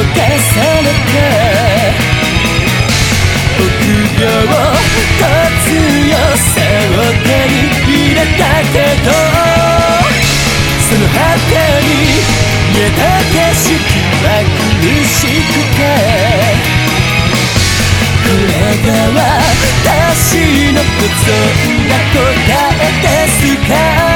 重ねて。臆病と強さを手に入れたけど。その果てに見えた景色は苦しくて。これが私の望んだ答えですか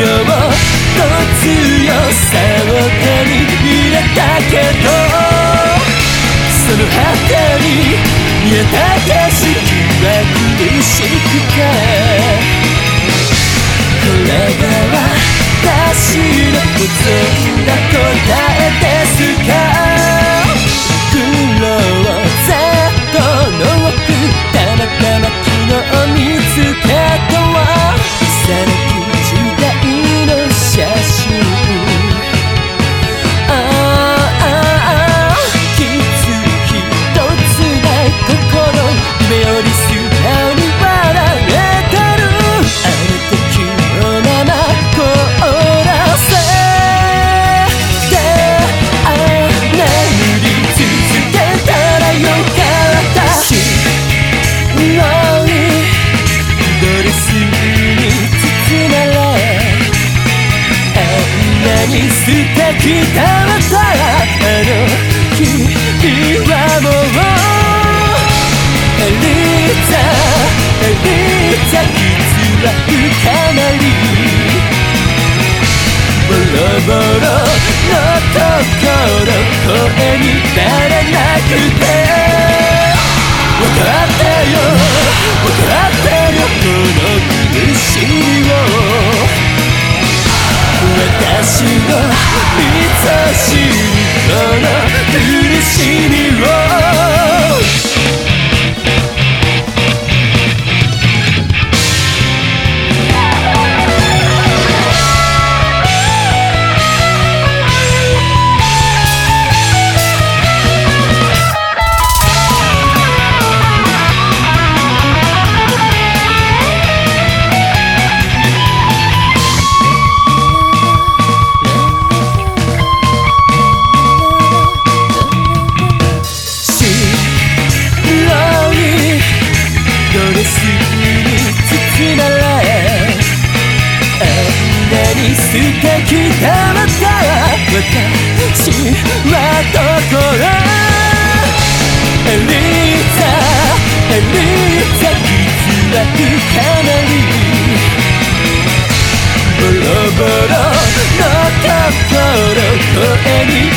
秒の強さを手に入れたけどその果てに見えた景色は苦しくてれが私の望んだきたらさあの君はもうエリザエリザ傷はかなりボロボロってきたまた私はどこへエリーザエリーザ実はかなりボロボロの心声に